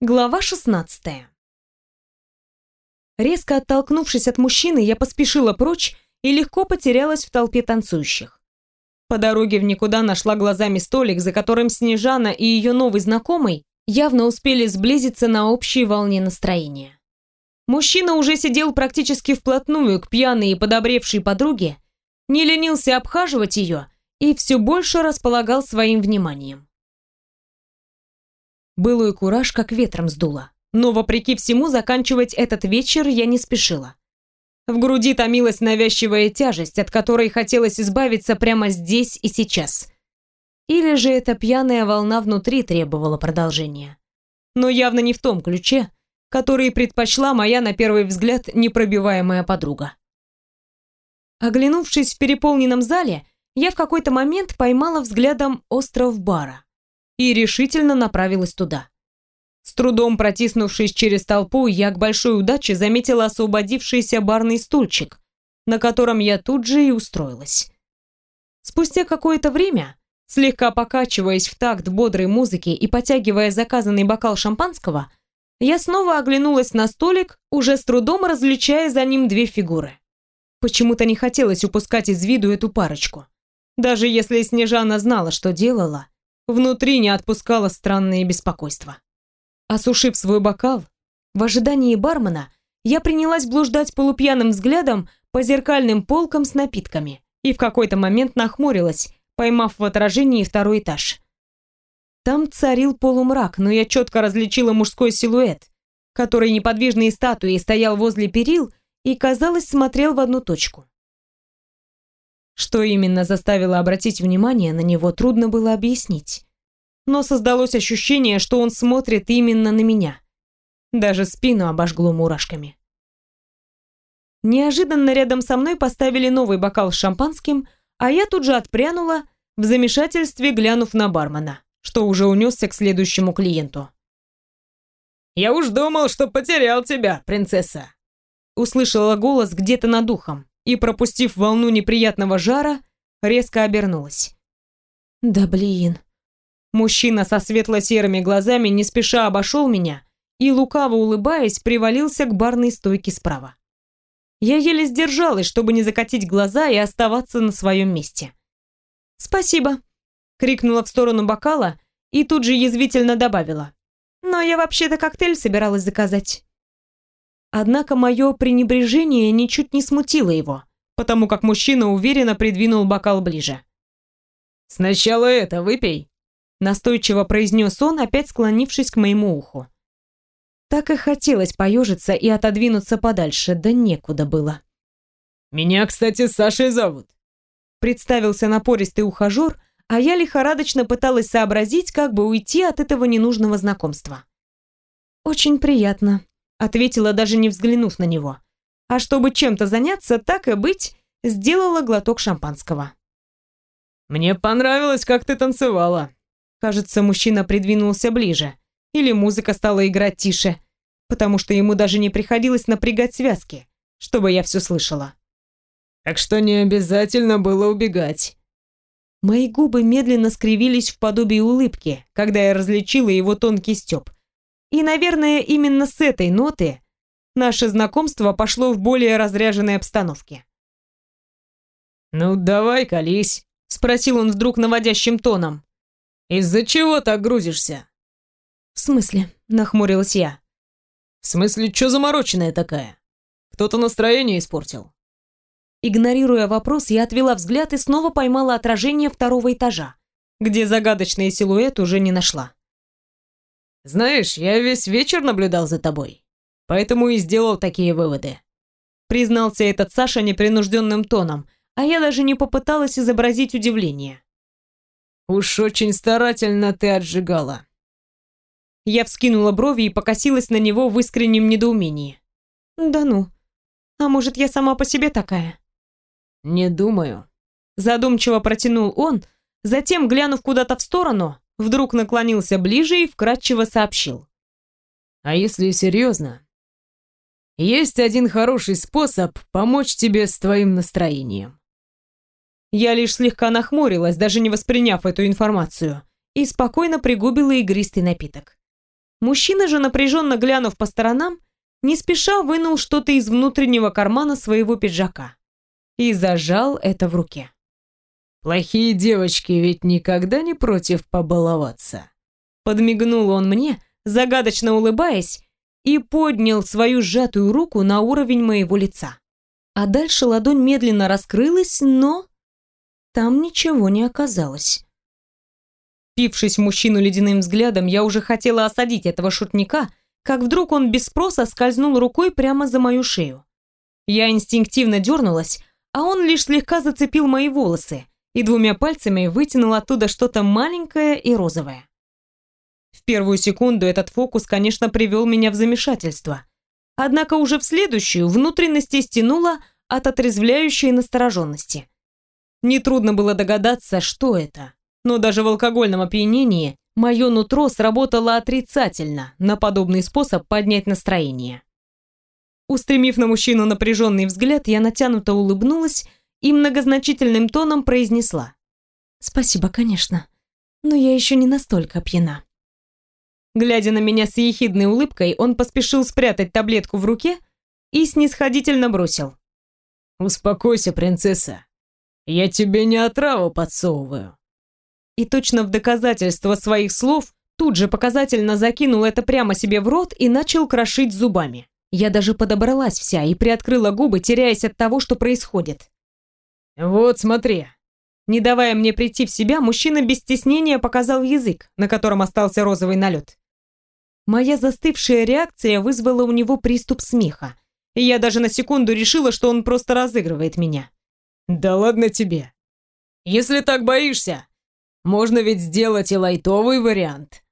Глава 16 Резко оттолкнувшись от мужчины, я поспешила прочь и легко потерялась в толпе танцующих. По дороге в никуда нашла глазами столик, за которым Снежана и ее новый знакомый явно успели сблизиться на общей волне настроения. Мужчина уже сидел практически вплотную к пьяной и подобревшей подруге, не ленился обхаживать ее и все больше располагал своим вниманием. Былой кураж как ветром сдуло. Но, вопреки всему, заканчивать этот вечер я не спешила. В груди томилась навязчивая тяжесть, от которой хотелось избавиться прямо здесь и сейчас. Или же эта пьяная волна внутри требовала продолжения. Но явно не в том ключе, который предпочла моя, на первый взгляд, непробиваемая подруга. Оглянувшись в переполненном зале, я в какой-то момент поймала взглядом остров бара и решительно направилась туда. С трудом протиснувшись через толпу, я к большой удаче заметила освободившийся барный стульчик, на котором я тут же и устроилась. Спустя какое-то время, слегка покачиваясь в такт бодрой музыки и потягивая заказанный бокал шампанского, я снова оглянулась на столик, уже с трудом различая за ним две фигуры. Почему-то не хотелось упускать из виду эту парочку. Даже если Снежана знала, что делала, Внутри не отпускало странное беспокойство. Осушив свой бокал, в ожидании бармена, я принялась блуждать полупьяным взглядом по зеркальным полкам с напитками и в какой-то момент нахмурилась, поймав в отражении второй этаж. Там царил полумрак, но я четко различила мужской силуэт, который неподвижной статуей стоял возле перил и, казалось, смотрел в одну точку. Что именно заставило обратить внимание на него, трудно было объяснить. Но создалось ощущение, что он смотрит именно на меня. Даже спину обожгло мурашками. Неожиданно рядом со мной поставили новый бокал с шампанским, а я тут же отпрянула, в замешательстве глянув на бармена, что уже унесся к следующему клиенту. «Я уж думал, что потерял тебя, принцесса!» Услышала голос где-то над ухом и, пропустив волну неприятного жара, резко обернулась. «Да блин!» Мужчина со светло-серыми глазами не спеша обошел меня и, лукаво улыбаясь, привалился к барной стойке справа. Я еле сдержалась, чтобы не закатить глаза и оставаться на своем месте. «Спасибо!» — крикнула в сторону бокала и тут же язвительно добавила. «Но я вообще-то коктейль собиралась заказать». Однако мое пренебрежение ничуть не смутило его, потому как мужчина уверенно придвинул бокал ближе. «Сначала это выпей», — настойчиво произнес он, опять склонившись к моему уху. Так и хотелось поежиться и отодвинуться подальше, да некуда было. «Меня, кстати, Сашей зовут», — представился напористый ухажер, а я лихорадочно пыталась сообразить, как бы уйти от этого ненужного знакомства. «Очень приятно», ответила даже не взглянув на него. А чтобы чем-то заняться, так и быть, сделала глоток шампанского. «Мне понравилось, как ты танцевала». Кажется, мужчина придвинулся ближе. Или музыка стала играть тише, потому что ему даже не приходилось напрягать связки, чтобы я все слышала. «Так что не обязательно было убегать». Мои губы медленно скривились в подобии улыбки, когда я различила его тонкий стёб. И, наверное, именно с этой ноты наше знакомство пошло в более разряженной обстановке. «Ну, давай, колись», — спросил он вдруг наводящим тоном. «Из-за чего так грузишься?» «В смысле?» — нахмурилась я. «В смысле, что замороченная такая? Кто-то настроение испортил?» Игнорируя вопрос, я отвела взгляд и снова поймала отражение второго этажа, где загадочный силуэт уже не нашла. Знаешь, я весь вечер наблюдал за тобой, поэтому и сделал такие выводы. Признался этот Саша непринужденным тоном, а я даже не попыталась изобразить удивление. Уж очень старательно ты отжигала. Я вскинула брови и покосилась на него в искреннем недоумении. Да ну. А может, я сама по себе такая? Не думаю. Задумчиво протянул он, затем, глянув куда-то в сторону, вдруг наклонился ближе и вкратчиво сообщил. «А если серьезно? Есть один хороший способ помочь тебе с твоим настроением». Я лишь слегка нахмурилась, даже не восприняв эту информацию, и спокойно пригубила игристый напиток. Мужчина же, напряженно глянув по сторонам, не спеша вынул что-то из внутреннего кармана своего пиджака и зажал это в руке. «Плохие девочки ведь никогда не против побаловаться». Подмигнул он мне, загадочно улыбаясь, и поднял свою сжатую руку на уровень моего лица. А дальше ладонь медленно раскрылась, но там ничего не оказалось. Пившись мужчину ледяным взглядом, я уже хотела осадить этого шутника, как вдруг он без спроса скользнул рукой прямо за мою шею. Я инстинктивно дернулась, а он лишь слегка зацепил мои волосы и двумя пальцами вытянул оттуда что-то маленькое и розовое. В первую секунду этот фокус, конечно, привел меня в замешательство. Однако уже в следующую внутренности стянуло от отрезвляющей настороженности. Нетрудно было догадаться, что это, но даже в алкогольном опьянении мое нутро сработало отрицательно на подобный способ поднять настроение. Устремив на мужчину напряженный взгляд, я натянуто улыбнулась и многозначительным тоном произнесла. «Спасибо, конечно, но я еще не настолько пьяна». Глядя на меня с ехидной улыбкой, он поспешил спрятать таблетку в руке и снисходительно бросил. «Успокойся, принцесса. Я тебе не отраву подсовываю». И точно в доказательство своих слов тут же показательно закинул это прямо себе в рот и начал крошить зубами. Я даже подобралась вся и приоткрыла губы, теряясь от того, что происходит. «Вот, смотри». Не давая мне прийти в себя, мужчина без стеснения показал язык, на котором остался розовый налет. Моя застывшая реакция вызвала у него приступ смеха, и я даже на секунду решила, что он просто разыгрывает меня. «Да ладно тебе. Если так боишься, можно ведь сделать и лайтовый вариант.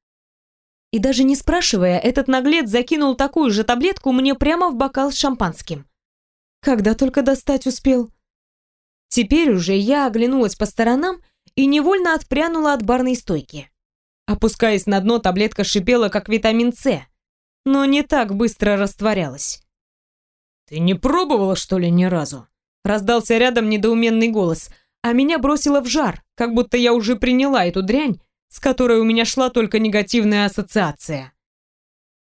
И даже не спрашивая, этот наглец закинул такую же таблетку мне прямо в бокал с шампанским. Когда только достать успел. Теперь уже я оглянулась по сторонам и невольно отпрянула от барной стойки. Опускаясь на дно, таблетка шипела, как витамин С, но не так быстро растворялась. «Ты не пробовала, что ли, ни разу?» Раздался рядом недоуменный голос, а меня бросило в жар, как будто я уже приняла эту дрянь с которой у меня шла только негативная ассоциация.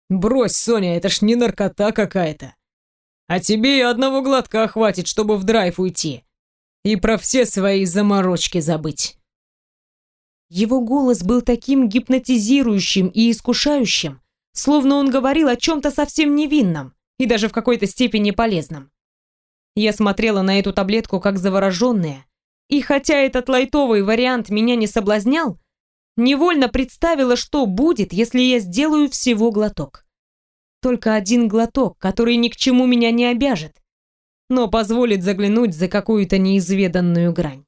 «Брось, Соня, это ж не наркота какая-то. А тебе и одного глотка хватит, чтобы в драйв уйти. И про все свои заморочки забыть». Его голос был таким гипнотизирующим и искушающим, словно он говорил о чем-то совсем невинном и даже в какой-то степени полезном. Я смотрела на эту таблетку как завороженная, и хотя этот лайтовый вариант меня не соблазнял, Невольно представила, что будет, если я сделаю всего глоток. Только один глоток, который ни к чему меня не обяжет, но позволит заглянуть за какую-то неизведанную грань.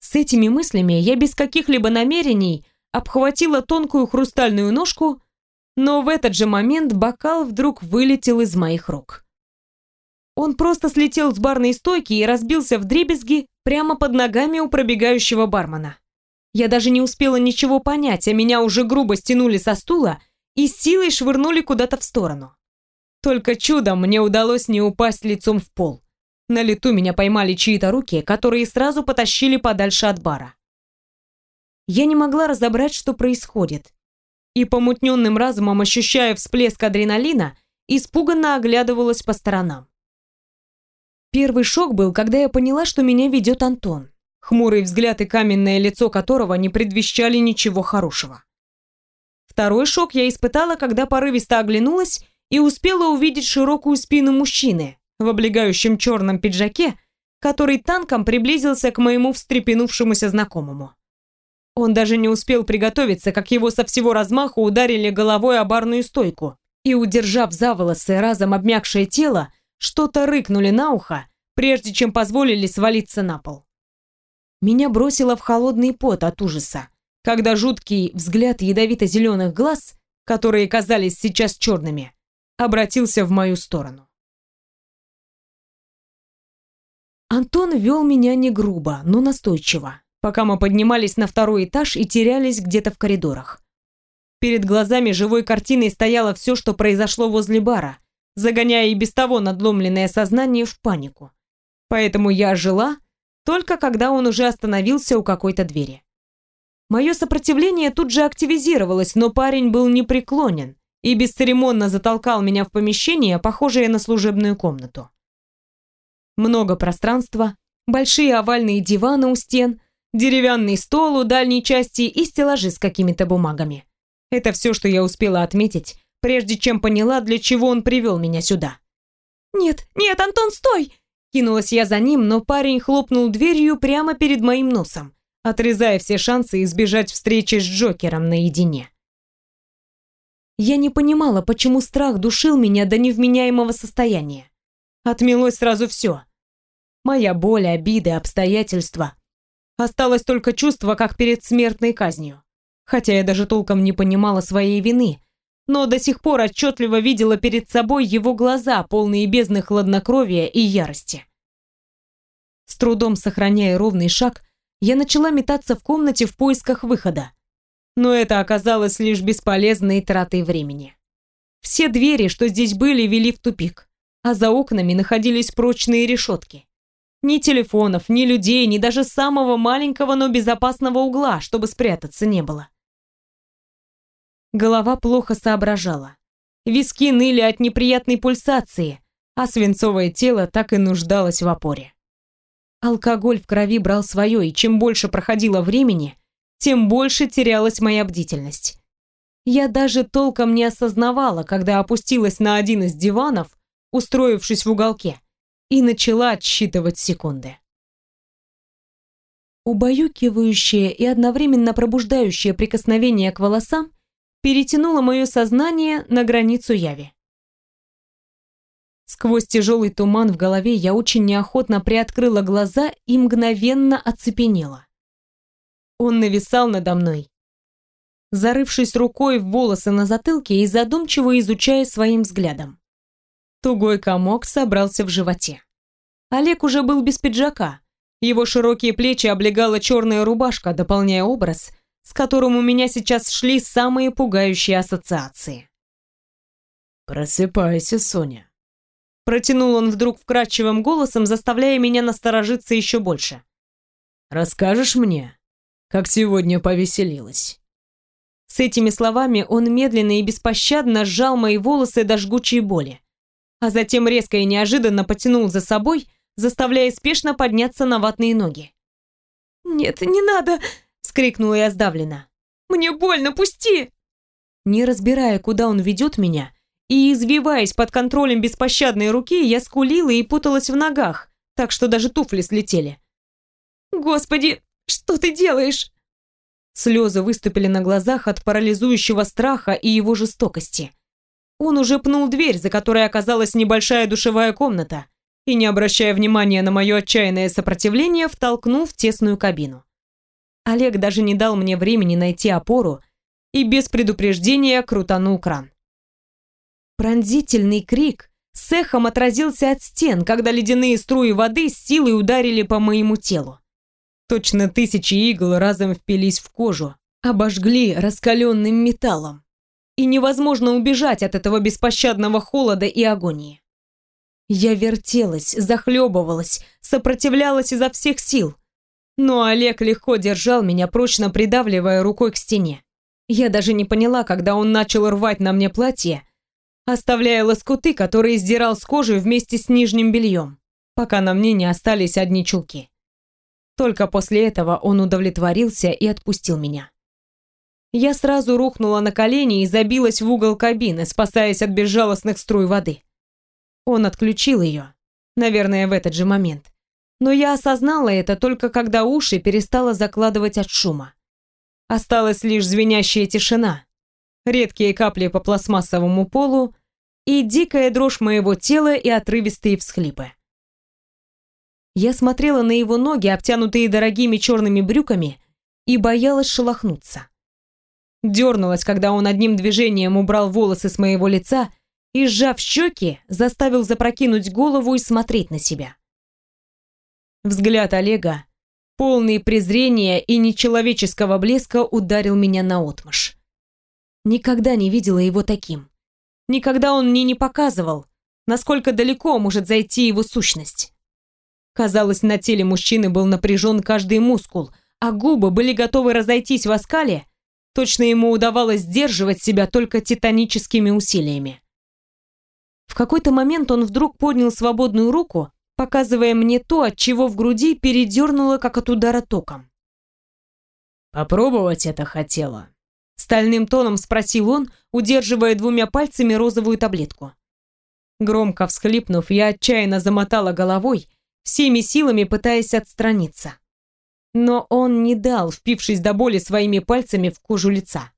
С этими мыслями я без каких-либо намерений обхватила тонкую хрустальную ножку, но в этот же момент бокал вдруг вылетел из моих рук. Он просто слетел с барной стойки и разбился в дребезги прямо под ногами у пробегающего бармена. Я даже не успела ничего понять, а меня уже грубо стянули со стула и силой швырнули куда-то в сторону. Только чудом мне удалось не упасть лицом в пол. На лету меня поймали чьи-то руки, которые сразу потащили подальше от бара. Я не могла разобрать, что происходит. И помутненным разумом, ощущая всплеск адреналина, испуганно оглядывалась по сторонам. Первый шок был, когда я поняла, что меня ведет Антон хмурый взгляд и каменное лицо которого не предвещали ничего хорошего. Второй шок я испытала, когда порывисто оглянулась и успела увидеть широкую спину мужчины в облегающем черном пиджаке, который танком приблизился к моему встрепенувшемуся знакомому. Он даже не успел приготовиться, как его со всего размаху ударили головой о барную стойку и, удержав за волосы разом обмякшее тело, что-то рыкнули на ухо, прежде чем позволили свалиться на пол. Меня бросило в холодный пот от ужаса, когда жуткий взгляд ядовито-зеленых глаз, которые казались сейчас черными, обратился в мою сторону. Антон вел меня не грубо, но настойчиво, пока мы поднимались на второй этаж и терялись где-то в коридорах. Перед глазами живой картиной стояло все, что произошло возле бара, загоняя и без того надломленное сознание в панику. Поэтому я жила только когда он уже остановился у какой-то двери. Мое сопротивление тут же активизировалось, но парень был непреклонен и бесцеремонно затолкал меня в помещение, похожее на служебную комнату. Много пространства, большие овальные диваны у стен, деревянный стол у дальней части и стеллажи с какими-то бумагами. Это все, что я успела отметить, прежде чем поняла, для чего он привел меня сюда. «Нет, нет, Антон, стой!» Кинулась я за ним, но парень хлопнул дверью прямо перед моим носом, отрезая все шансы избежать встречи с Джокером наедине. Я не понимала, почему страх душил меня до невменяемого состояния. Отмелось сразу все. Моя боль, обиды, обстоятельства. Осталось только чувство, как перед смертной казнью. Хотя я даже толком не понимала своей вины, но до сих пор отчетливо видела перед собой его глаза, полные бездны хладнокровия и ярости. С трудом сохраняя ровный шаг, я начала метаться в комнате в поисках выхода но это оказалось лишь бесполезной тратой времени. Все двери, что здесь были, вели в тупик, а за окнами находились прочные решетки. Ни телефонов, ни людей, ни даже самого маленького, но безопасного угла, чтобы спрятаться, не было. Голова плохо соображала. Виски ныли от неприятной пульсации, а свинцовое тело так и нуждалось в опоре. Алкоголь в крови брал свое, и чем больше проходило времени, тем больше терялась моя бдительность. Я даже толком не осознавала, когда опустилась на один из диванов, устроившись в уголке, и начала отсчитывать секунды. Убаюкивающее и одновременно пробуждающее прикосновение к волосам перетянуло мое сознание на границу яви. Сквозь тяжелый туман в голове я очень неохотно приоткрыла глаза и мгновенно оцепенела. Он нависал надо мной, зарывшись рукой в волосы на затылке и задумчиво изучая своим взглядом. Тугой комок собрался в животе. Олег уже был без пиджака. Его широкие плечи облегала черная рубашка, дополняя образ, с которым у меня сейчас шли самые пугающие ассоциации. «Просыпайся, Соня», Протянул он вдруг вкрадчивым голосом, заставляя меня насторожиться еще больше. «Расскажешь мне, как сегодня повеселилась». С этими словами он медленно и беспощадно сжал мои волосы до жгучей боли, а затем резко и неожиданно потянул за собой, заставляя спешно подняться на ватные ноги. «Нет, не надо!» — вскрикнула я сдавленно. «Мне больно, пусти!» Не разбирая, куда он ведет меня, и извиваясь под контролем беспощадной руки, я скулила и путалась в ногах, так что даже туфли слетели. «Господи, что ты делаешь?» Слезы выступили на глазах от парализующего страха и его жестокости. Он уже пнул дверь, за которой оказалась небольшая душевая комната, и, не обращая внимания на мое отчаянное сопротивление, втолкнул в тесную кабину. Олег даже не дал мне времени найти опору и без предупреждения крутанул кран. Пронзительный крик с эхом отразился от стен, когда ледяные струи воды с силой ударили по моему телу. Точно тысячи игл разом впились в кожу, обожгли раскаленным металлом. И невозможно убежать от этого беспощадного холода и агонии. Я вертелась, захлебывалась, сопротивлялась изо всех сил. Но Олег легко держал меня, прочно придавливая рукой к стене. Я даже не поняла, когда он начал рвать на мне платье, оставляя лоскуты, которые сдирал с кожи вместе с нижним бельем, пока на мне не остались одни чулки. Только после этого он удовлетворился и отпустил меня. Я сразу рухнула на колени и забилась в угол кабины, спасаясь от безжалостных струй воды. Он отключил ее, наверное, в этот же момент. Но я осознала это только когда уши перестала закладывать от шума. Осталась лишь звенящая тишина, редкие капли по пластмассовому полу и дикая дрожь моего тела и отрывистые всхлипы. Я смотрела на его ноги, обтянутые дорогими черными брюками, и боялась шелохнуться. Дернулась, когда он одним движением убрал волосы с моего лица и, сжав щеки, заставил запрокинуть голову и смотреть на себя. Взгляд Олега, полный презрения и нечеловеческого блеска, ударил меня наотмашь. Никогда не видела его таким. Никогда он мне не показывал, насколько далеко может зайти его сущность. Казалось, на теле мужчины был напряжен каждый мускул, а губы были готовы разойтись в оскале, точно ему удавалось сдерживать себя только титаническими усилиями. В какой-то момент он вдруг поднял свободную руку, показывая мне то, от чего в груди передернуло, как от удара током. «Попробовать это хотела?» Стальным тоном спросил он, удерживая двумя пальцами розовую таблетку. Громко всхлипнув, я отчаянно замотала головой, всеми силами пытаясь отстраниться. Но он не дал, впившись до боли своими пальцами в кожу лица.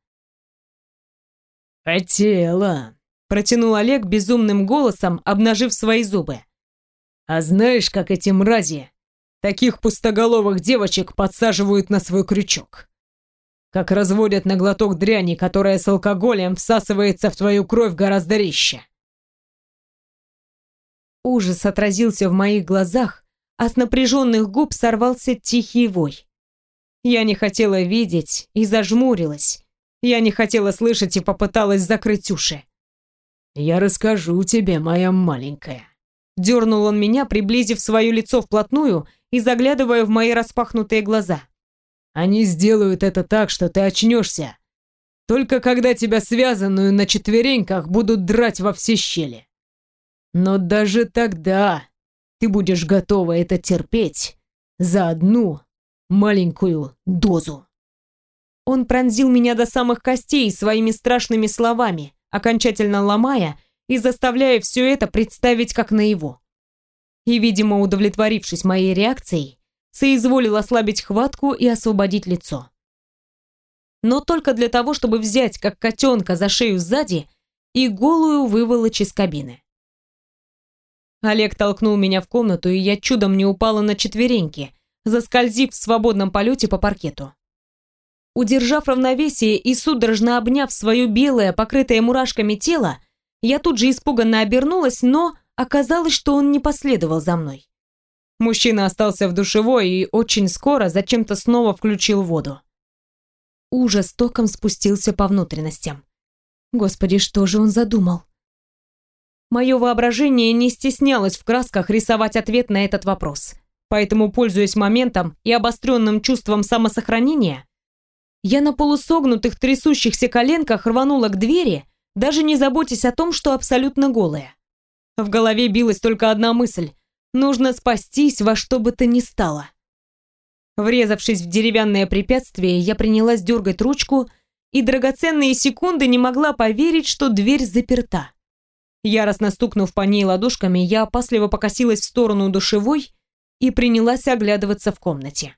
«Хотела», — протянул Олег безумным голосом, обнажив свои зубы. А знаешь, как эти мрази таких пустоголовых девочек подсаживают на свой крючок? Как разводят на глоток дряни, которая с алкоголем всасывается в твою кровь гораздо резче. Ужас отразился в моих глазах, а с напряженных губ сорвался тихий вой. Я не хотела видеть и зажмурилась. Я не хотела слышать и попыталась закрыть уши. «Я расскажу тебе, моя маленькая. Дернул он меня, приблизив свое лицо вплотную и заглядывая в мои распахнутые глаза. «Они сделают это так, что ты очнешься. Только когда тебя связанную на четвереньках будут драть во все щели. Но даже тогда ты будешь готова это терпеть за одну маленькую дозу». Он пронзил меня до самых костей своими страшными словами, окончательно ломая и заставляя все это представить как наяву. И, видимо, удовлетворившись моей реакцией, соизволил ослабить хватку и освободить лицо. Но только для того, чтобы взять, как котенка, за шею сзади и голую выволочь из кабины. Олег толкнул меня в комнату, и я чудом не упала на четвереньки, заскользив в свободном полете по паркету. Удержав равновесие и судорожно обняв свое белое, покрытое мурашками тело, я тут же испуганно обернулась, но оказалось, что он не последовал за мной. Мужчина остался в душевой и очень скоро зачем-то снова включил воду. Ужас током спустился по внутренностям. Господи, что же он задумал? Мое воображение не стеснялось в красках рисовать ответ на этот вопрос. Поэтому, пользуясь моментом и обостренным чувством самосохранения, я на полусогнутых трясущихся коленках рванула к двери даже не заботясь о том, что абсолютно голая. В голове билась только одна мысль – нужно спастись во что бы то ни стало. Врезавшись в деревянное препятствие, я принялась дергать ручку и драгоценные секунды не могла поверить, что дверь заперта. Яростно стукнув по ней ладошками, я опасливо покосилась в сторону душевой и принялась оглядываться в комнате.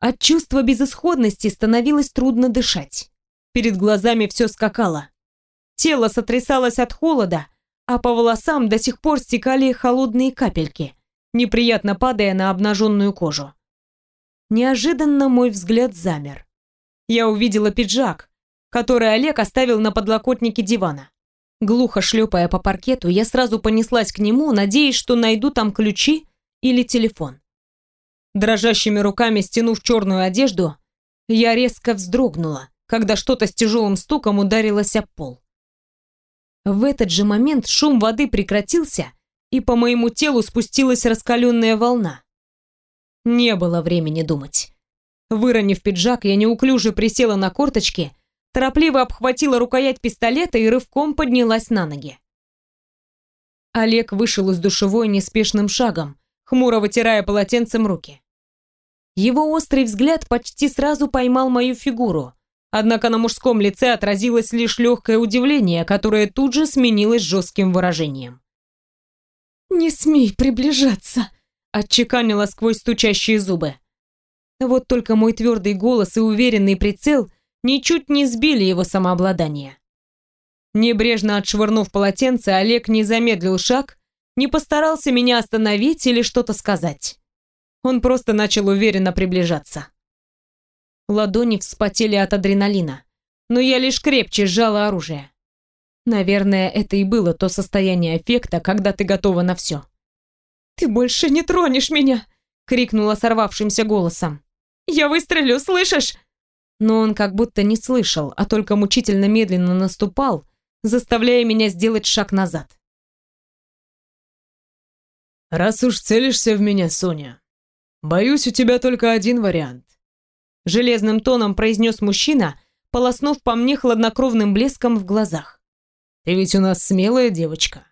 От чувства безысходности становилось трудно дышать. Перед глазами все скакало. Тело сотрясалось от холода, а по волосам до сих пор стекали холодные капельки, неприятно падая на обнаженную кожу. Неожиданно мой взгляд замер. Я увидела пиджак, который Олег оставил на подлокотнике дивана. Глухо шлепая по паркету, я сразу понеслась к нему, надеясь, что найду там ключи или телефон. Дрожащими руками стянув черную одежду, я резко вздрогнула когда что-то с тяжелым стуком ударилось об пол. В этот же момент шум воды прекратился, и по моему телу спустилась раскаленная волна. Не было времени думать. Выронив пиджак, я неуклюже присела на корточки, торопливо обхватила рукоять пистолета и рывком поднялась на ноги. Олег вышел из душевой неспешным шагом, хмуро вытирая полотенцем руки. Его острый взгляд почти сразу поймал мою фигуру, Однако на мужском лице отразилось лишь легкое удивление, которое тут же сменилось жестким выражением. «Не смей приближаться!» — отчеканила сквозь стучащие зубы. Вот только мой твердый голос и уверенный прицел ничуть не сбили его самообладание. Небрежно отшвырнув полотенце, Олег не замедлил шаг, не постарался меня остановить или что-то сказать. Он просто начал уверенно приближаться. Ладони вспотели от адреналина, но я лишь крепче сжала оружие. Наверное, это и было то состояние эффекта, когда ты готова на все. «Ты больше не тронешь меня!» — крикнула сорвавшимся голосом. «Я выстрелю, слышишь?» Но он как будто не слышал, а только мучительно медленно наступал, заставляя меня сделать шаг назад. «Раз уж целишься в меня, Соня, «Боюсь, у тебя только один вариант», — железным тоном произнес мужчина, полоснув по мне хладнокровным блеском в глазах. «Ты ведь у нас смелая девочка».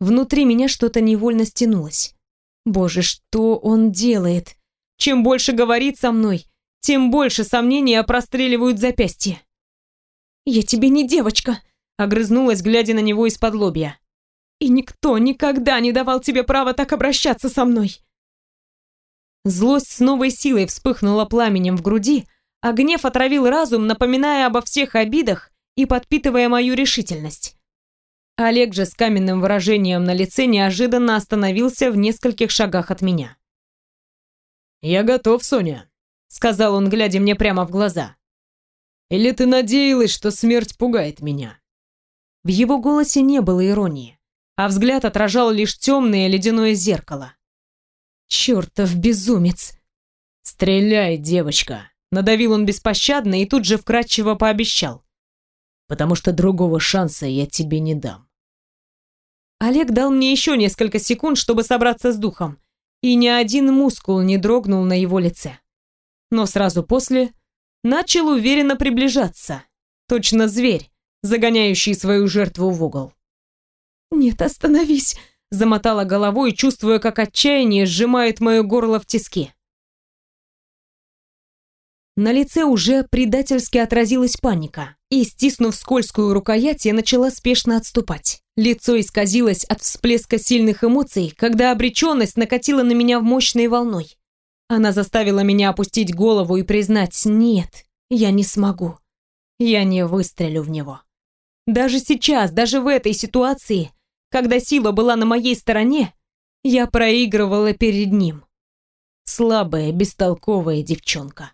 Внутри меня что-то невольно стянулось. Боже, что он делает? Чем больше говорит со мной, тем больше сомнения простреливают запястье. «Я тебе не девочка», — огрызнулась, глядя на него из-под лобья. «И никто никогда не давал тебе права так обращаться со мной». Злость с новой силой вспыхнула пламенем в груди, а гнев отравил разум, напоминая обо всех обидах и подпитывая мою решительность. Олег же с каменным выражением на лице неожиданно остановился в нескольких шагах от меня. «Я готов, Соня», — сказал он, глядя мне прямо в глаза. «Или ты надеялась, что смерть пугает меня?» В его голосе не было иронии, а взгляд отражал лишь темное ледяное зеркало. «Чертов безумец!» «Стреляй, девочка!» — надавил он беспощадно и тут же вкратчиво пообещал. «Потому что другого шанса я тебе не дам». Олег дал мне еще несколько секунд, чтобы собраться с духом, и ни один мускул не дрогнул на его лице. Но сразу после начал уверенно приближаться, точно зверь, загоняющий свою жертву в угол. «Нет, остановись!» — замотала головой, чувствуя, как отчаяние сжимает мое горло в тиски. На лице уже предательски отразилась паника, и, стиснув скользкую рукоять, я начала спешно отступать. Лицо исказилось от всплеска сильных эмоций, когда обреченность накатила на меня мощной волной. Она заставила меня опустить голову и признать «нет, я не смогу. Я не выстрелю в него». Даже сейчас, даже в этой ситуации, когда сила была на моей стороне, я проигрывала перед ним. Слабая, бестолковая девчонка.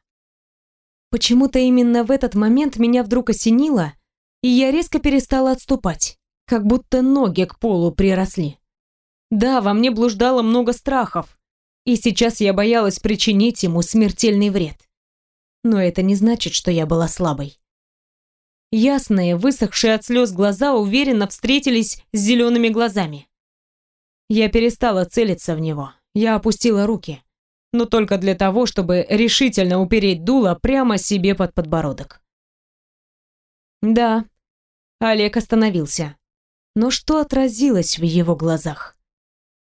Почему-то именно в этот момент меня вдруг осенило, и я резко перестала отступать, как будто ноги к полу приросли. Да, во мне блуждало много страхов, и сейчас я боялась причинить ему смертельный вред. Но это не значит, что я была слабой. Ясные, высохшие от слез глаза уверенно встретились с зелеными глазами. Я перестала целиться в него. Я опустила руки но только для того, чтобы решительно упереть дуло прямо себе под подбородок. Да, Олег остановился. Но что отразилось в его глазах?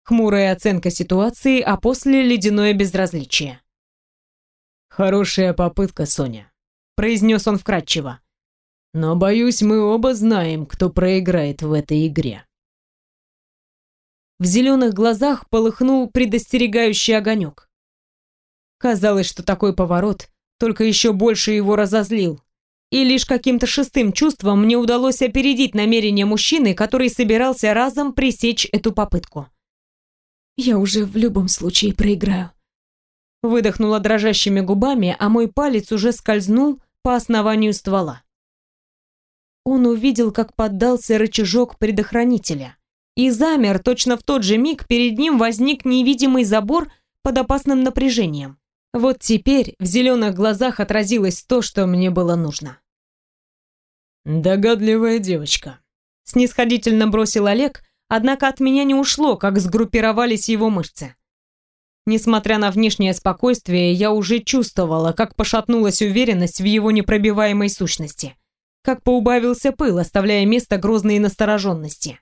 Хмурая оценка ситуации, а после ледяное безразличие. «Хорошая попытка, Соня», — произнес он вкратчиво. «Но, боюсь, мы оба знаем, кто проиграет в этой игре». В зеленых глазах полыхнул предостерегающий огонек. Казалось, что такой поворот только еще больше его разозлил. И лишь каким-то шестым чувством мне удалось опередить намерение мужчины, который собирался разом пресечь эту попытку. «Я уже в любом случае проиграю». Выдохнула дрожащими губами, а мой палец уже скользнул по основанию ствола. Он увидел, как поддался рычажок предохранителя, и замер точно в тот же миг перед ним возник невидимый забор под опасным напряжением. Вот теперь в зеленых глазах отразилось то, что мне было нужно. «Догадливая девочка», — снисходительно бросил Олег, однако от меня не ушло, как сгруппировались его мышцы. Несмотря на внешнее спокойствие, я уже чувствовала, как пошатнулась уверенность в его непробиваемой сущности, как поубавился пыл, оставляя место грозной настороженности.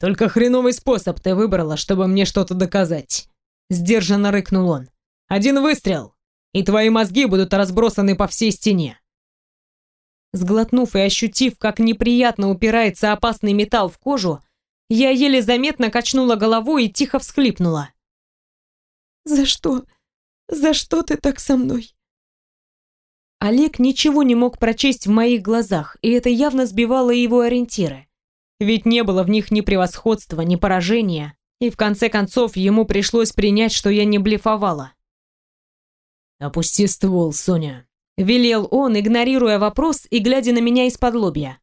«Только хреновый способ ты выбрала, чтобы мне что-то доказать», Сдержанно рыкнул он. «Один выстрел, и твои мозги будут разбросаны по всей стене». Сглотнув и ощутив, как неприятно упирается опасный металл в кожу, я еле заметно качнула головой и тихо всхлипнула. «За что? За что ты так со мной?» Олег ничего не мог прочесть в моих глазах, и это явно сбивало его ориентиры. Ведь не было в них ни превосходства, ни поражения, и в конце концов ему пришлось принять, что я не блефовала. «Опусти ствол, Соня», — велел он, игнорируя вопрос и глядя на меня из-под лобья.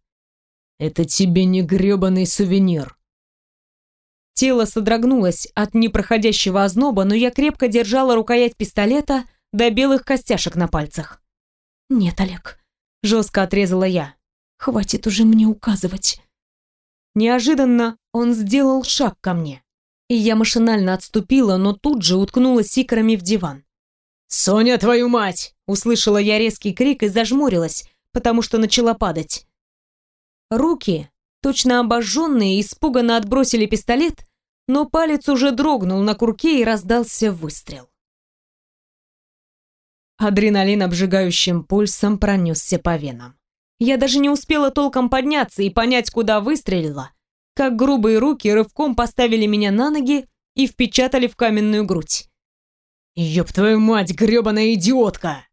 «Это тебе не грёбаный сувенир». Тело содрогнулось от непроходящего озноба, но я крепко держала рукоять пистолета до белых костяшек на пальцах. «Нет, Олег», — жестко отрезала я. «Хватит уже мне указывать». Неожиданно он сделал шаг ко мне И я машинально отступила, но тут же уткнулась икрами в диван. «Соня, твою мать!» Услышала я резкий крик и зажмурилась, потому что начала падать. Руки, точно обожженные, испуганно отбросили пистолет, но палец уже дрогнул на курке и раздался выстрел. Адреналин обжигающим пульсом пронесся по венам. Я даже не успела толком подняться и понять, куда выстрелила, как грубые руки рывком поставили меня на ноги и впечатали в каменную грудь. «Ёб твою мать, грёбаная идиотка!»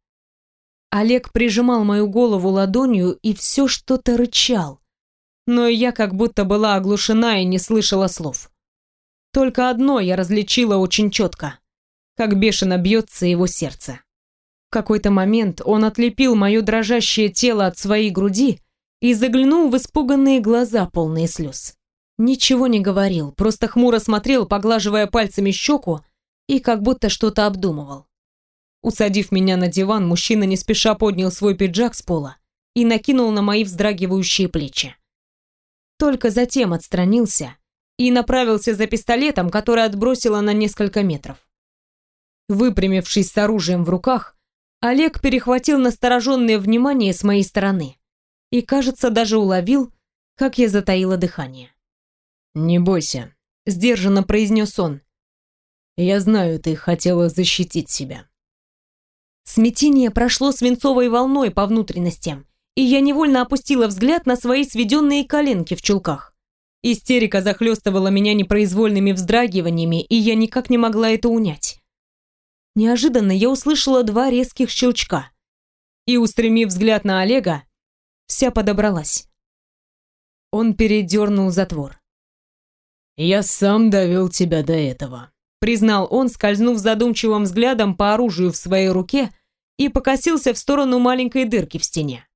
Олег прижимал мою голову ладонью и все что-то рычал. Но я как будто была оглушена и не слышала слов. Только одно я различила очень четко. Как бешено бьется его сердце. В какой-то момент он отлепил мое дрожащее тело от своей груди и заглянул в испуганные глаза, полные слез. Ничего не говорил, просто хмуро смотрел, поглаживая пальцами щеку и как будто что-то обдумывал. Усадив меня на диван, мужчина не спеша поднял свой пиджак с пола и накинул на мои вздрагивающие плечи. Только затем отстранился и направился за пистолетом, который отбросила на несколько метров. Выпрямившись с оружием в руках, Олег перехватил настороженное внимание с моей стороны и, кажется, даже уловил, как я затаила дыхание. «Не бойся», — сдержанно произнес он. «Я знаю, ты хотела защитить себя». Смятение прошло свинцовой волной по внутренностям, и я невольно опустила взгляд на свои сведенные коленки в чулках. Истерика захлестывала меня непроизвольными вздрагиваниями, и я никак не могла это унять. Неожиданно я услышала два резких щелчка. И, устремив взгляд на Олега, вся подобралась. Он передернул затвор. «Я сам довел тебя до этого», — признал он, скользнув задумчивым взглядом по оружию в своей руке и покосился в сторону маленькой дырки в стене.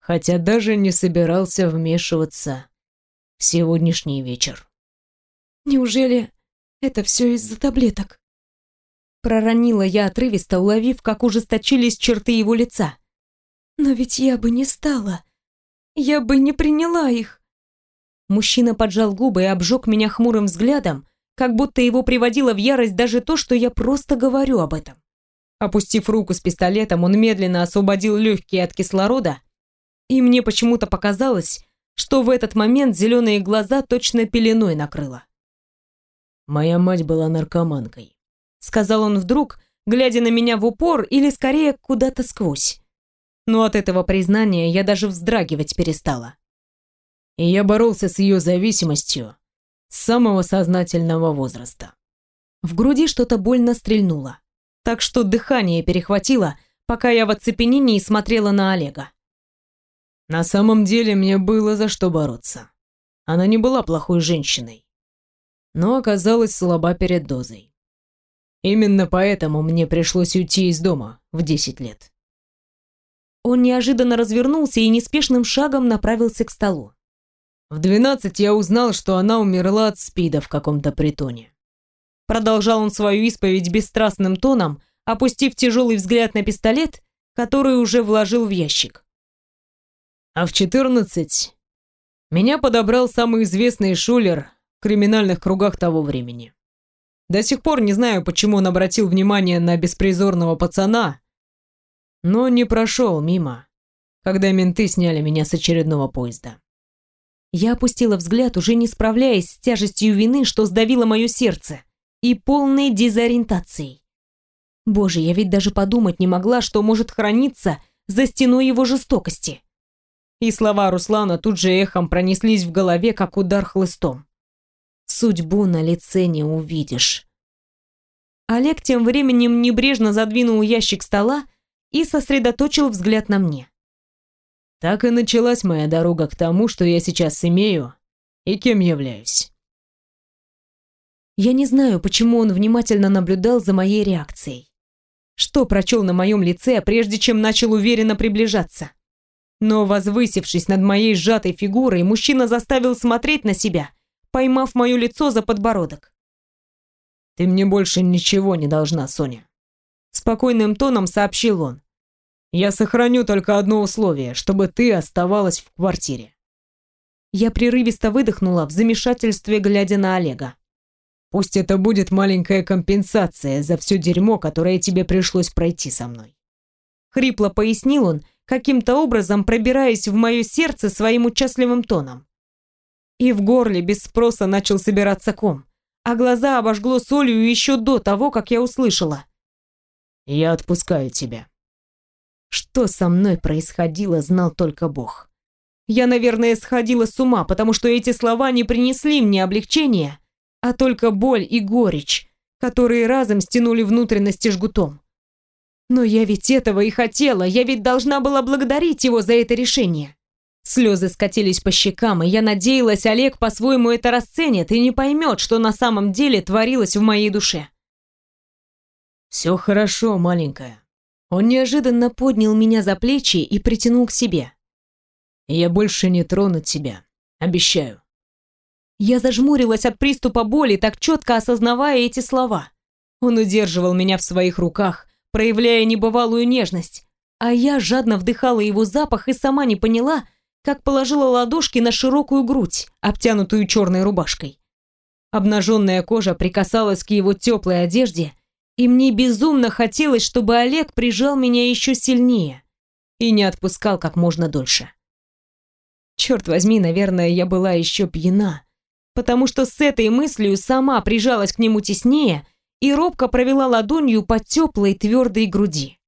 Хотя даже не собирался вмешиваться в сегодняшний вечер. «Неужели это все из-за таблеток?» Проронила я отрывисто, уловив, как ужесточились черты его лица. «Но ведь я бы не стала. Я бы не приняла их». Мужчина поджал губы и обжег меня хмурым взглядом, как будто его приводило в ярость даже то, что я просто говорю об этом. Опустив руку с пистолетом, он медленно освободил легкие от кислорода, и мне почему-то показалось, что в этот момент зеленые глаза точно пеленой накрыло. «Моя мать была наркоманкой сказал он вдруг, глядя на меня в упор или скорее куда-то сквозь. Но от этого признания я даже вздрагивать перестала. И я боролся с ее зависимостью с самого сознательного возраста. В груди что-то больно стрельнуло, так что дыхание перехватило, пока я в оцепенении смотрела на Олега. На самом деле мне было за что бороться. Она не была плохой женщиной, но оказалась слаба перед дозой. Именно поэтому мне пришлось уйти из дома в 10 лет. Он неожиданно развернулся и неспешным шагом направился к столу. В 12 я узнал, что она умерла от СПИДа в каком-то притоне. Продолжал он свою исповедь бесстрастным тоном, опустив тяжелый взгляд на пистолет, который уже вложил в ящик. А в 14 меня подобрал самый известный шулер в криминальных кругах того времени. До сих пор не знаю, почему он обратил внимание на беспризорного пацана, но не прошел мимо, когда менты сняли меня с очередного поезда. Я опустила взгляд, уже не справляясь с тяжестью вины, что сдавило мое сердце, и полной дезориентацией. Боже, я ведь даже подумать не могла, что может храниться за стеной его жестокости. И слова Руслана тут же эхом пронеслись в голове, как удар хлыстом. Судьбу на лице не увидишь. Олег тем временем небрежно задвинул ящик стола и сосредоточил взгляд на мне. Так и началась моя дорога к тому, что я сейчас имею и кем являюсь. Я не знаю, почему он внимательно наблюдал за моей реакцией. Что прочел на моем лице, прежде чем начал уверенно приближаться. Но, возвысившись над моей сжатой фигурой, мужчина заставил смотреть на себя поймав мое лицо за подбородок. «Ты мне больше ничего не должна, Соня», — спокойным тоном сообщил он. «Я сохраню только одно условие, чтобы ты оставалась в квартире». Я прерывисто выдохнула в замешательстве, глядя на Олега. Пусть это будет маленькая компенсация за все дерьмо, которое тебе пришлось пройти со мной. Хрипло пояснил он, каким-то образом пробираясь в мое сердце своим участливым тоном. И в горле без спроса начал собираться ком, а глаза обожгло солью еще до того, как я услышала. «Я отпускаю тебя». Что со мной происходило, знал только Бог. Я, наверное, сходила с ума, потому что эти слова не принесли мне облегчения, а только боль и горечь, которые разом стянули внутренности жгутом. Но я ведь этого и хотела, я ведь должна была благодарить его за это решение. Слезы скатились по щекам, и я надеялась, Олег по-своему это расценит и не поймет, что на самом деле творилось в моей душе. «Все хорошо, маленькая». Он неожиданно поднял меня за плечи и притянул к себе. Я больше не трону тебя. Обещаю. Я зажмурилась от приступа боли, так четко осознавая эти слова. Он удерживал меня в своих руках, проявляя небывалую нежность, а я жадно вдыхала его запах и сама не поняла, как положила ладошки на широкую грудь, обтянутую черной рубашкой. Обнаженная кожа прикасалась к его теплой одежде, и мне безумно хотелось, чтобы Олег прижал меня еще сильнее и не отпускал как можно дольше. Черт возьми, наверное, я была еще пьяна, потому что с этой мыслью сама прижалась к нему теснее и робко провела ладонью по теплой твердой груди.